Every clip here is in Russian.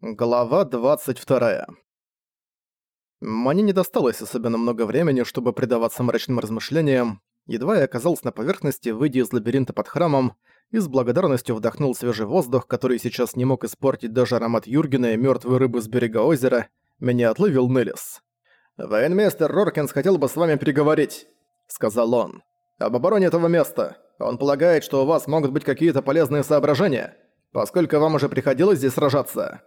Глава 22. Мне не досталось особенно много времени, чтобы предаваться мрачным размышлениям. Едва я оказался на поверхности, выйдя из лабиринта под храмом, и с благодарностью вдохнул свежий воздух, который сейчас не мог испортить даже аромат Юргена и мёртвой рыбы с берега озера, меня отловил Неллис. «Военмейстер Роркинс хотел бы с вами переговорить», — сказал он. «Об обороне этого места. Он полагает, что у вас могут быть какие-то полезные соображения, поскольку вам уже приходилось здесь сражаться».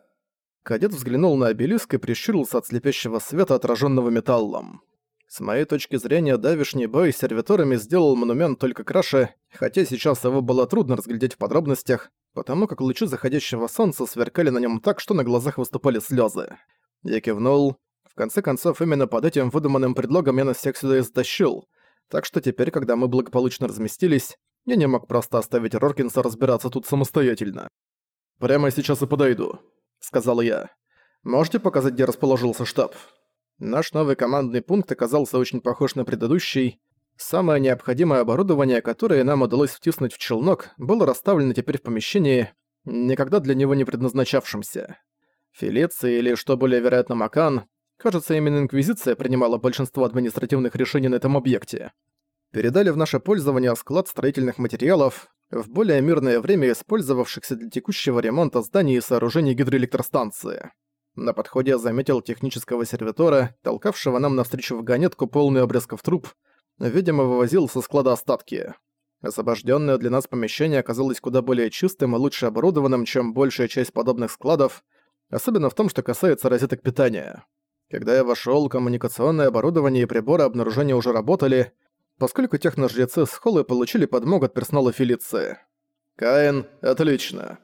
Кадет взглянул на обелиск и прищурился от слепящего света, отраженного металлом. С моей точки зрения, давишний бой с сервиторами сделал монумент только краше, хотя сейчас его было трудно разглядеть в подробностях, потому как лучи заходящего солнца сверкали на нем так, что на глазах выступали слезы. Я кивнул. В конце концов, именно под этим выдуманным предлогом я нас всех сюда и затащил, так что теперь, когда мы благополучно разместились, я не мог просто оставить Роркинса разбираться тут самостоятельно. «Прямо сейчас и подойду», сказал я. «Можете показать, где расположился штаб?» Наш новый командный пункт оказался очень похож на предыдущий. Самое необходимое оборудование, которое нам удалось втиснуть в челнок, было расставлено теперь в помещении, никогда для него не предназначавшемся. Фелиция или, что более вероятно, Макан, кажется, именно Инквизиция принимала большинство административных решений на этом объекте. Передали в наше пользование склад строительных материалов, в более мирное время использовавшихся для текущего ремонта зданий и сооружений гидроэлектростанции. На подходе я заметил технического сервитора, толкавшего нам навстречу вагонетку, полную обрезков труб, видимо, вывозил со склада остатки. Освобожденное для нас помещение оказалось куда более чистым и лучше оборудованным, чем большая часть подобных складов, особенно в том, что касается розеток питания. Когда я вошел, коммуникационное оборудование и приборы обнаружения уже работали, поскольку техножрецы с Холлы получили подмогу от персонала Фелиции. «Каин, отлично!»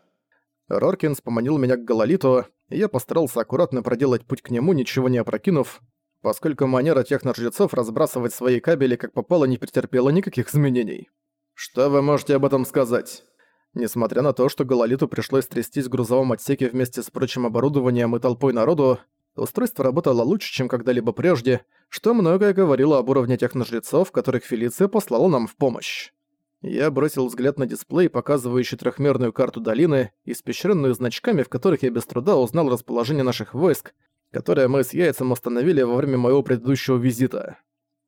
Роркинс поманил меня к Гололиту, и я постарался аккуратно проделать путь к нему, ничего не опрокинув, поскольку манера техножрецов разбрасывать свои кабели как попало не претерпела никаких изменений. «Что вы можете об этом сказать?» Несмотря на то, что Гололиту пришлось трястись в грузовом отсеке вместе с прочим оборудованием и толпой народу, устройство работало лучше, чем когда-либо прежде, что многое говорило об уровне техножрецов, которых Фелиция послала нам в помощь. Я бросил взгляд на дисплей, показывающий трехмерную карту долины, испещренную значками, в которых я без труда узнал расположение наших войск, которое мы с Яйцем остановили во время моего предыдущего визита.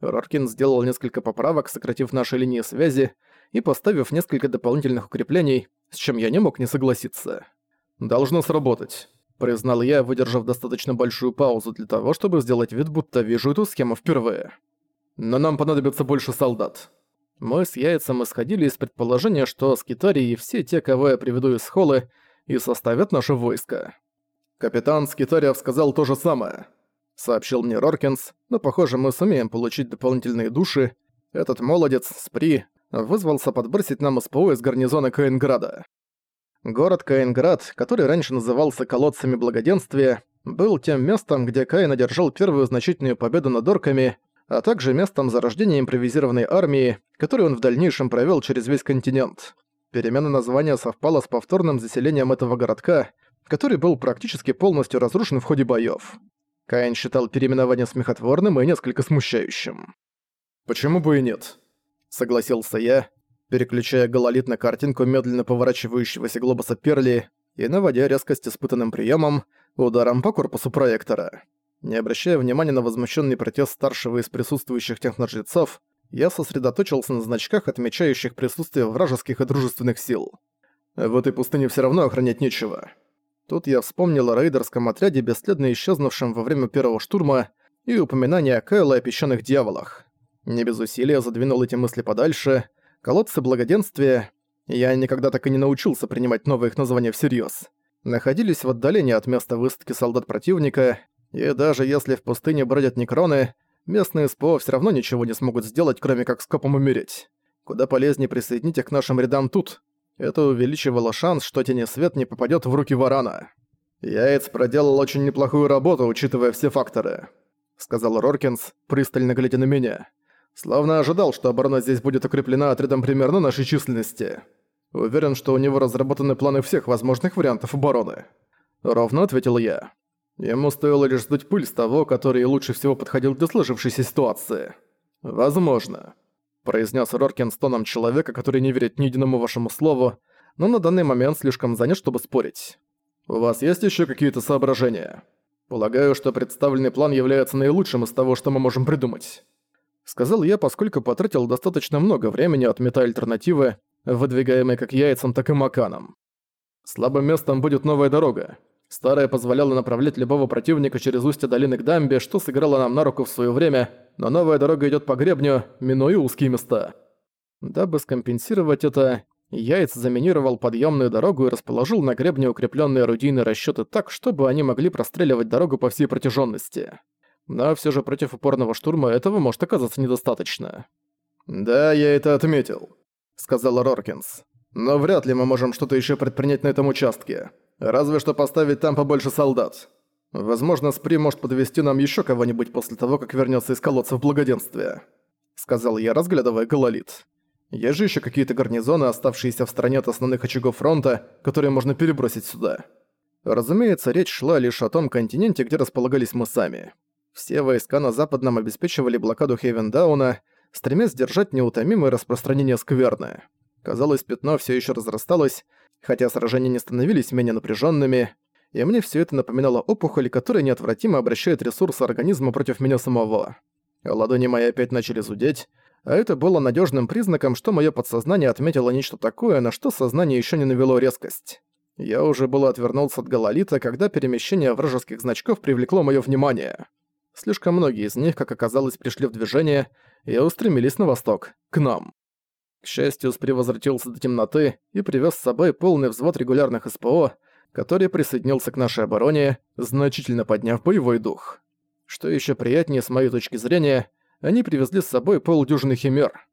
Роркин сделал несколько поправок, сократив наши линии связи и поставив несколько дополнительных укреплений, с чем я не мог не согласиться. «Должно сработать», признал я, выдержав достаточно большую паузу для того, чтобы сделать вид, будто вижу эту схему впервые. Но нам понадобится больше солдат. Мы с Яйцем исходили из предположения, что Скитари и все те, кого я приведу из Холлы, и составят наше войско. Капитан Скитариев сказал то же самое. Сообщил мне Роркинс, но похоже мы сумеем получить дополнительные души. Этот молодец, Спри, вызвался подбросить нам СПО из гарнизона Каинграда. Город Каинград, который раньше назывался колодцами благоденствия, был тем местом, где Каин одержал первую значительную победу над орками, а также местом зарождения импровизированной армии, которую он в дальнейшем провел через весь континент. Перемена названия совпала с повторным заселением этого городка, который был практически полностью разрушен в ходе боёв. Каин считал переименование смехотворным и несколько смущающим. «Почему бы и нет?» — согласился я, переключая гололит на картинку медленно поворачивающегося глобуса Перли и наводя резкость испытанным приемом ударом по корпусу проектора. Не обращая внимания на возмущенный протест старшего из присутствующих техножрецов, я сосредоточился на значках, отмечающих присутствие вражеских и дружественных сил. В этой пустыне все равно охранять нечего. Тут я вспомнил о рейдерском отряде, бесследно исчезнувшем во время первого штурма, и упоминание о Кайле о песчаных дьяволах. Не без усилия задвинул эти мысли подальше — колодцы благоденствия, я никогда так и не научился принимать новые их названия всерьёз, находились в отдалении от места высадки солдат противника, и даже если в пустыне бродят некроны, местные СПО всё равно ничего не смогут сделать, кроме как скопом умереть. Куда полезнее присоединить их к нашим рядам тут. Это увеличивало шанс, что тени свет не попадёт в руки варана. «Яйц проделал очень неплохую работу, учитывая все факторы», — сказал Роркинс, пристально глядя на меня. Словно ожидал, что оборона здесь будет укреплена отрядом примерно нашей численности. Уверен, что у него разработаны планы всех возможных вариантов обороны. Ровно ответил я. Ему стоило лишь сдуть пыль с того, который лучше всего подходил для сложившейся ситуации. «Возможно», — произнес Роркин с тоном человека, который не верит ни единому вашему слову, но на данный момент слишком занят, чтобы спорить. У вас есть еще какие-то соображения? Полагаю, что представленный план является наилучшим из того, что мы можем придумать. Сказал я, поскольку потратил достаточно много времени, отметая альтернативы, выдвигаемые как яйцам, так и маканом. Слабым местом будет новая дорога. Старая позволяла направлять любого противника через устье долины к дамбе, что сыграло нам на руку в свое время, но новая дорога идет по гребню, минуя узкие места. Дабы скомпенсировать это, Яйц заминировал подъемную дорогу и расположил на гребне укрепленные орудийные расчеты так, чтобы они могли простреливать дорогу по всей протяженности. Но все же против упорного штурма этого может оказаться недостаточно. «Да, я это отметил», — сказал Роркинс. «Но вряд ли мы можем что-то еще предпринять на этом участке. Разве что поставить там побольше солдат. Возможно, Спри может подвести нам еще кого-нибудь после того, как вернется из колодца в благоденствие», — сказал я, разглядывая гололит. «Есть же еще какие-то гарнизоны, оставшиеся в стороне от основных очагов фронта, которые можно перебросить сюда». Разумеется, речь шла лишь о том континенте, где располагались мы сами. Все войска на западном обеспечивали блокаду Хейвендауна, стремясь держать неутомимое распространение скверны. Казалось, пятно все еще разрасталось, хотя сражения не становились менее напряженными, и мне все это напоминало опухоль, которая неотвратимо обращает ресурсы организма против меня самого. Ладони мои опять начали зудеть, а это было надежным признаком, что мое подсознание отметило нечто такое, на что сознание еще не навело резкость. Я уже было отвернулся от гололита, когда перемещение вражеских значков привлекло мое внимание. Слишком многие из них, как оказалось, пришли в движение и устремились на восток, к нам. К счастью, Спри возвратился до темноты и привез с собой полный взвод регулярных СПО, который присоединился к нашей обороне, значительно подняв боевой дух. Что еще приятнее с моей точки зрения, они привезли с собой полдюжины химер.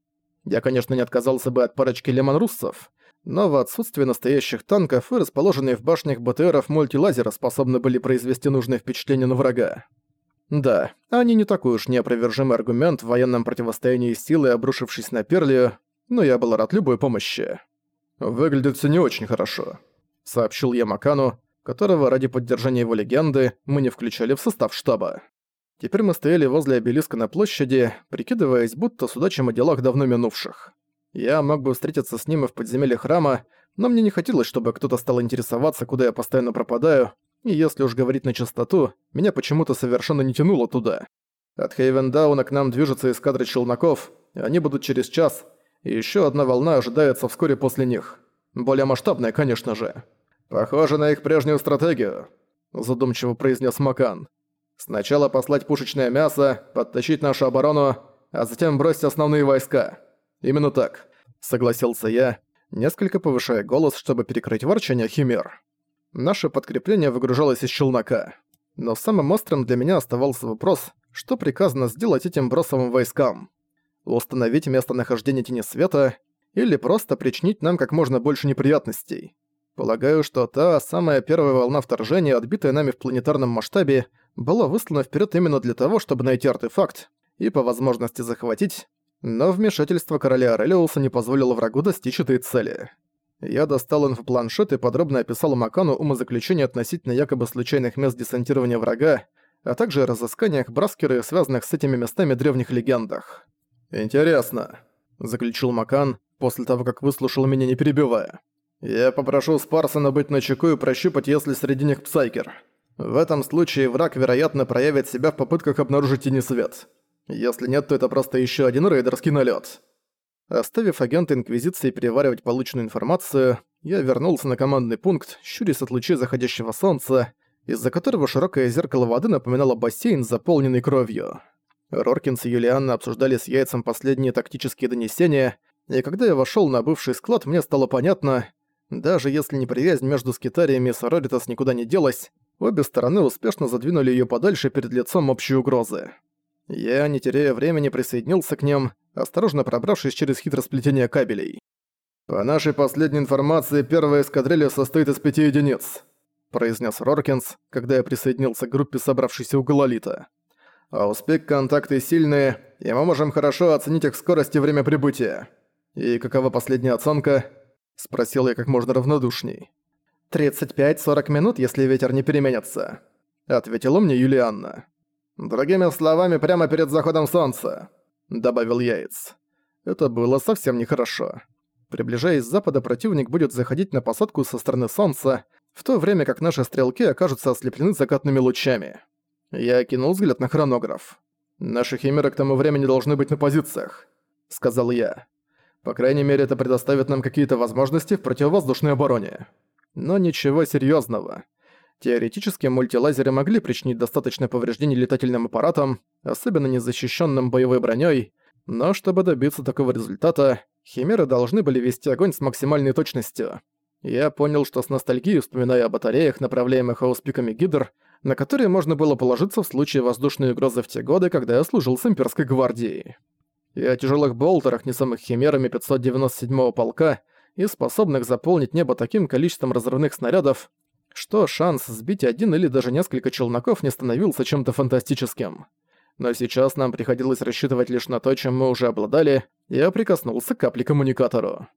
Я, конечно, не отказался бы от парочки лемонруссов, но в отсутствие настоящих танков и расположенные в башнях БТРов мультилазера способны были произвести нужное впечатление на врага. Да, они не такой уж неопровержимый аргумент в военном противостоянии силы, обрушившись на Перлию, но я был рад любой помощи. «Выглядит все не очень хорошо», — сообщил я Макану, которого ради поддержания его легенды мы не включали в состав штаба. Теперь мы стояли возле обелиска на площади, прикидываясь, будто судачим о делах давно минувших. Я мог бы встретиться с ним и в подземелье храма, но мне не хотелось, чтобы кто-то стал интересоваться, куда я постоянно пропадаю, и если уж говорить на чистоту, меня почему-то совершенно не тянуло туда. От Хейвендауна к нам движется эскадра челноков, они будут через час, и ещё одна волна ожидается вскоре после них. Более масштабная, конечно же. Похоже на их прежнюю стратегию, задумчиво произнес Макан. Сначала послать пушечное мясо, подтащить нашу оборону, а затем бросить основные войска. Именно так, согласился я, несколько повышая голос, чтобы перекрыть ворчание химер. Наше подкрепление выгружалось из челнока. Но самым острым для меня оставался вопрос, что приказано сделать этим бросовым войскам. Установить местонахождение Тени Света или просто причинить нам как можно больше неприятностей. Полагаю, что та самая первая волна вторжения, отбитая нами в планетарном масштабе, была выслана вперед именно для того, чтобы найти артефакт и по возможности захватить, но вмешательство короля Арелиуса не позволило врагу достичь этой цели. Я достал инфопланшет и подробно описал Макану умозаключение относительно якобы случайных мест десантирования врага, а также о разысканиях Браскера и связанных с этими местами древних легендах. «Интересно», — заключил Макан, после того, как выслушал меня не перебивая. Я попрошу Спарсона быть начеку и прощупать, если среди них Псайкер. В этом случае враг, вероятно, проявит себя в попытках обнаружить тени свет. Если нет, то это просто еще один рейдерский налет. Оставив агента Инквизиции переваривать полученную информацию, я вернулся на командный пункт, щурясь от лучей заходящего солнца, из-за которого широкое зеркало воды напоминало бассейн, заполненный кровью. Роркинс и Юлианна обсуждали с яйцем последние тактические донесения, и когда я вошел на бывший склад, мне стало понятно, даже если неприязнь между скитариями и Сороритас никуда не делась, обе стороны успешно задвинули её подальше перед лицом общей угрозы. Я, не теряя времени, присоединился к ним, осторожно пробравшись через хитросплетение кабелей. «По нашей последней информации, первая эскадрилья состоит из пяти единиц», произнес Роркинс, когда я присоединился к группе, собравшейся у Гололита. «А у спек контакты сильные, и мы можем хорошо оценить их скорость и время прибытия. И какова последняя оценка?» — спросил я как можно равнодушней. «35-40 минут, если ветер не переменится», — ответила мне Юлианна. «Другими словами, прямо перед заходом солнца», — добавил Яйц. Это было совсем нехорошо. Приближаясь с запада, противник будет заходить на посадку со стороны солнца, в то время как наши стрелки окажутся ослеплены закатными лучами. Я кинул взгляд на хронограф. «Наши химеры к тому времени должны быть на позициях», — сказал я. «По крайней мере, это предоставит нам какие-то возможности в противовоздушной обороне. Но ничего серьезного. Теоретически мультилазеры могли причинить достаточное повреждение летательным аппаратам, особенно незащищенным боевой броней, но чтобы добиться такого результата, химеры должны были вести огонь с максимальной точностью. Я понял, что с ностальгией вспоминая о батареях, направляемых ауспиками гидр, на которые можно было положиться в случае воздушной угрозы в те годы, когда я служил с имперской гвардией. И о тяжелых болтерах, не самых химерами 597-го полка, и способных заполнить небо таким количеством разрывных снарядов, что шанс сбить один или даже несколько челноков не становился чем-то фантастическим. Но сейчас нам приходилось рассчитывать лишь на то, чем мы уже обладали, я прикоснулся к капле-коммуникатору.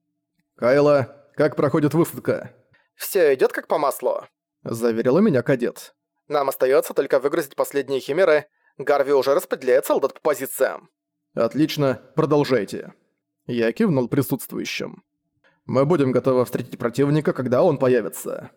«Кайла, как проходит высадка?» «Всё идёт как по маслу», — заверила меня кадет. «Нам остаётся только выгрузить последние химеры. Гарви уже распределяет солдат по позициям». «Отлично, продолжайте». Я кивнул присутствующим. «Мы будем готовы встретить противника, когда он появится».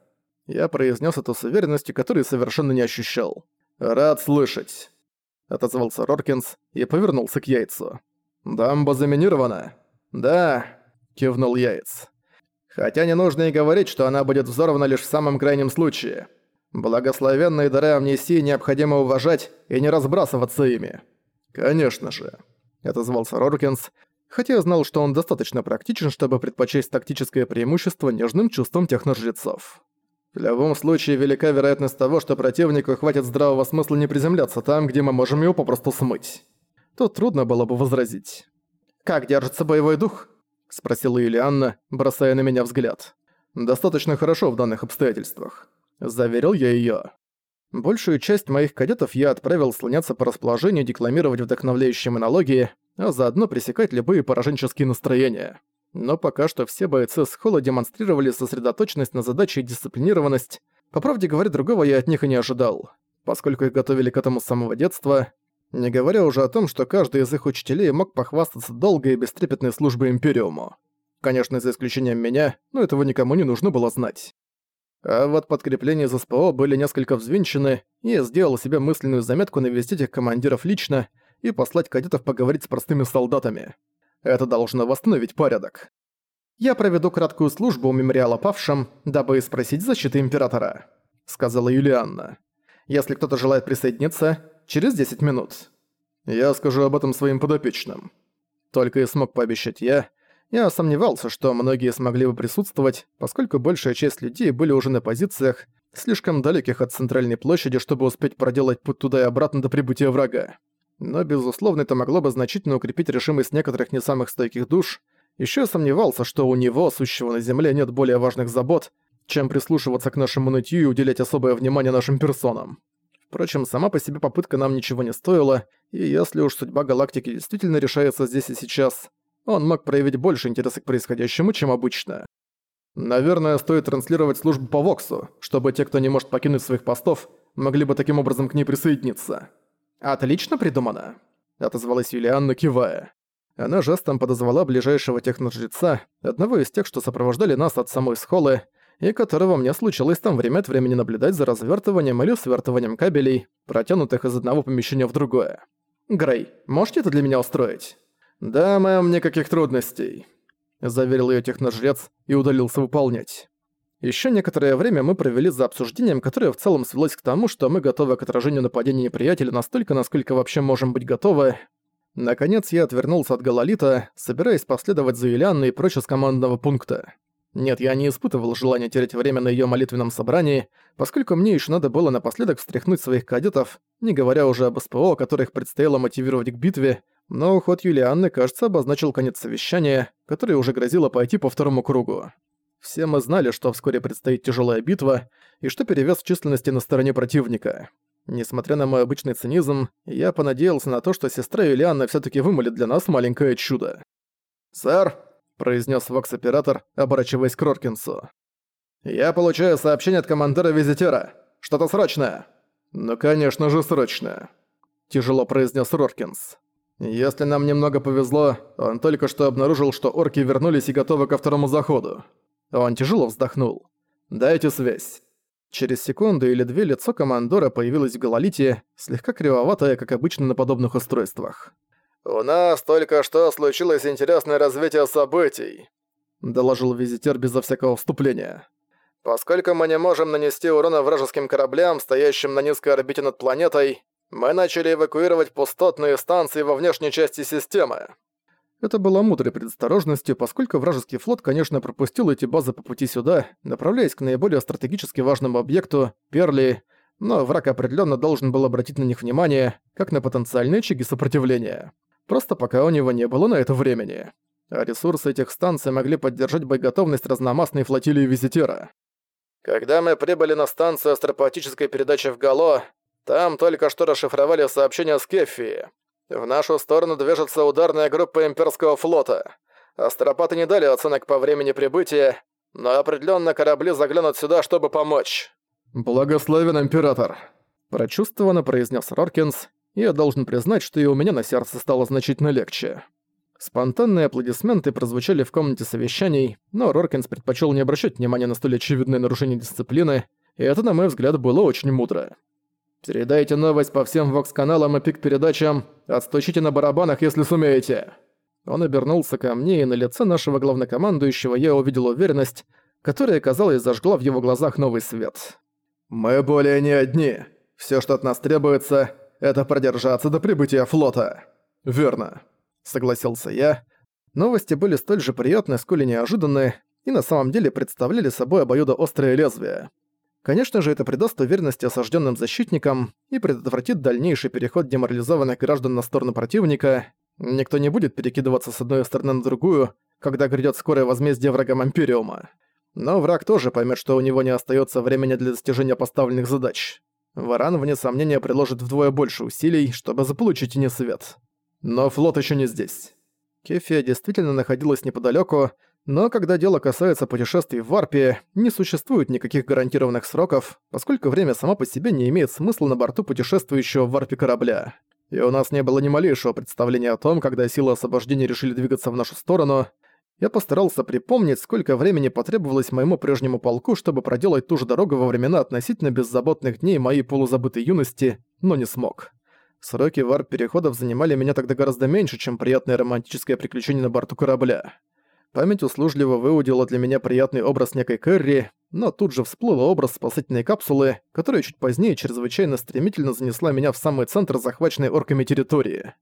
Я произнёс это с уверенностью, которой совершенно не ощущал. «Рад слышать», — отозвался Роркинс и повернулся к яйцу. «Дамба заминирована?» «Да», — кивнул яйц. Хотя не нужно и говорить, что она будет взорвана лишь в самом крайнем случае. Благословенные дары амнистии необходимо уважать и не разбрасываться ими. «Конечно же», — отозвался Роркинс, хотя знал, что он достаточно практичен, чтобы предпочесть тактическое преимущество нежным чувством техножрецов. В любом случае, велика вероятность того, что противнику хватит здравого смысла не приземляться там, где мы можем его попросту смыть. Тут трудно было бы возразить. «Как держится боевой дух?» — спросила Юлианна, бросая на меня взгляд. «Достаточно хорошо в данных обстоятельствах», — заверил я её. Большую часть моих кадетов я отправил слоняться по расположению, декламировать вдохновляющие монологи, а заодно пресекать любые пораженческие настроения. Но пока что все бойцы с холла демонстрировали сосредоточенность на задаче и дисциплинированность. По правде говоря, другого я от них и не ожидал, поскольку их готовили к этому с самого детства, не говоря уже о том, что каждый из их учителей мог похвастаться долгой и бестрепетной службой Империуму. Конечно, за исключением меня, но этого никому не нужно было знать. А вот подкрепления из СПО были несколько взвинчены, и я сделал себе мысленную заметку навестить их командиров лично и послать кадетов поговорить с простыми солдатами. Это должно восстановить порядок. «Я проведу краткую службу у мемориала павшим, дабы спросить защиты Императора», — сказала Юлианна. «Если кто-то желает присоединиться, через 10 минут. Я скажу об этом своим подопечным. Только и смог пообещать я. Я сомневался, что многие смогли бы присутствовать, поскольку большая часть людей были уже на позициях, слишком далеких от центральной площади, чтобы успеть проделать путь туда и обратно до прибытия врага. Но, безусловно, это могло бы значительно укрепить решимость некоторых не самых стойких душ. Еще сомневался, что у него, сущего на земле, нет более важных забот, чем прислушиваться к нашему нытью и уделять особое внимание нашим персонам. Впрочем, сама по себе попытка нам ничего не стоила, и если уж судьба галактики действительно решается здесь и сейчас, он мог проявить больше интереса к происходящему, чем обычно. Наверное, стоит транслировать службу по Воксу, чтобы те, кто не может покинуть своих постов, могли бы таким образом к ней присоединиться. «Отлично придумано», — отозвалась Юлианна, кивая. Она жестом подозвала ближайшего техножреца, одного из тех, что сопровождали нас от самой схолы, и которого мне случилось там время от времени наблюдать за развертыванием или свертыванием кабелей, протянутых из одного помещения в другое. «Грей, можете это для меня устроить?» «Да, мэм, никаких трудностей», — заверил ее техножрец и удалился выполнять. Еще некоторое время мы провели за обсуждением, которое в целом свелось к тому, что мы готовы к отражению нападения неприятеля настолько, насколько вообще можем быть готовы. Наконец я отвернулся от Гололита, собираясь последовать за Юлианной прочь из командного пункта. Нет, я не испытывал желания терять время на её молитвенном собрании, поскольку мне ещё надо было напоследок встряхнуть своих кадетов, не говоря уже об СПО, которых предстояло мотивировать к битве, но уход Юлианны, кажется, обозначил конец совещания, которое уже грозило пойти по второму кругу. Все мы знали, что вскоре предстоит тяжелая битва, и что перевес в численности на стороне противника. Несмотря на мой обычный цинизм, я понадеялся на то, что сестра Юлианна всё таки вымолит для нас маленькое чудо. «Сэр, произнес вокс-оператор, оборачиваясь к Роркинсу. «Я получаю сообщение от командира Визитера. Что-то срочное». «Ну, конечно же, срочное», — тяжело произнес Роркинс. «Если нам немного повезло, он только что обнаружил, что орки вернулись и готовы ко второму заходу». Он тяжело вздохнул. «Дайте связь». Через секунду или две лицо командора появилось в гололите, слегка кривоватое, как обычно на подобных устройствах. «У нас только что случилось интересное развитие событий», — доложил визитер безо всякого вступления. «Поскольку мы не можем нанести урона вражеским кораблям, стоящим на низкой орбите над планетой, мы начали эвакуировать пустотные станции во внешней части системы». Это было мудрой предосторожностью, поскольку вражеский флот, конечно, пропустил эти базы по пути сюда, направляясь к наиболее стратегически важному объекту — Перли, но враг определенно должен был обратить на них внимание, как на потенциальные очаги сопротивления. Просто пока у него не было на это времени. А ресурсы этих станций могли поддержать боеготовность разномастной флотилии Визитера. Когда мы прибыли на станцию астропатической передачи в Гало, там только что расшифровали сообщение с Кеффи. В нашу сторону движется ударная группа имперского флота. Астропаты не дали оценок по времени прибытия, но определенно корабли заглянут сюда, чтобы помочь. «Благословен Император!» Прочувствованно произнес Роркинс, я должен признать, что и у меня на сердце стало значительно легче. Спонтанные аплодисменты прозвучали в комнате совещаний, но Роркинс предпочел не обращать внимания на столь очевидное нарушение дисциплины, и это, на мой взгляд, было очень мудро. «Передайте новость по всем вокс-каналам и пик-передачам, отстучите на барабанах, если сумеете». Он обернулся ко мне, и на лице нашего главнокомандующего я увидел уверенность, которая, казалось, зажгла в его глазах новый свет. «Мы более не одни. Все, что от нас требуется, это продержаться до прибытия флота». «Верно», — согласился я. Новости были столь же приятны, сколь и неожиданны, и на самом деле представляли собой обоюдоострое лезвие. Конечно же, это придаст уверенности осажденным защитникам и предотвратит дальнейший переход деморализованных граждан на сторону противника. Никто не будет перекидываться с одной стороны на другую, когда грядет скорое возмездие врагам Империума. Но враг тоже поймет, что у него не остается времени для достижения поставленных задач. Варан, вне сомнения, приложит вдвое больше усилий, чтобы заполучить не свет. Но флот еще не здесь. Кефия действительно находилась неподалеку, но когда дело касается путешествий в Варпе, не существует никаких гарантированных сроков, поскольку время само по себе не имеет смысла на борту путешествующего в Варпе корабля. И у нас не было ни малейшего представления о том, когда силы освобождения решили двигаться в нашу сторону, я постарался припомнить, сколько времени потребовалось моему прежнему полку, чтобы проделать ту же дорогу во времена относительно беззаботных дней моей полузабытой юности, но не смог. Сроки варп-переходов занимали меня тогда гораздо меньше, чем приятное романтическое приключение на борту корабля. Память услужливо выудила для меня приятный образ некой Кэрри, но тут же всплыл образ спасательной капсулы, которая чуть позднее чрезвычайно стремительно занесла меня в самый центр захваченной орками территории.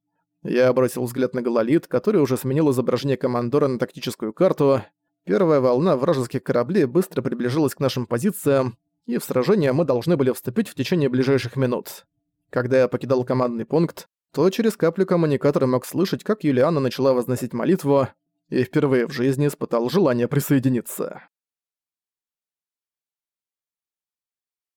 Я бросил взгляд на гололит, который уже сменил изображение командора на тактическую карту. Первая волна вражеских кораблей быстро приближалась к нашим позициям, и в сражение мы должны были вступить в течение ближайших минут. Когда я покидал командный пункт, то через каплю коммуникатора мог слышать, как Юлиана начала возносить молитву, и впервые в жизни испытал желание присоединиться.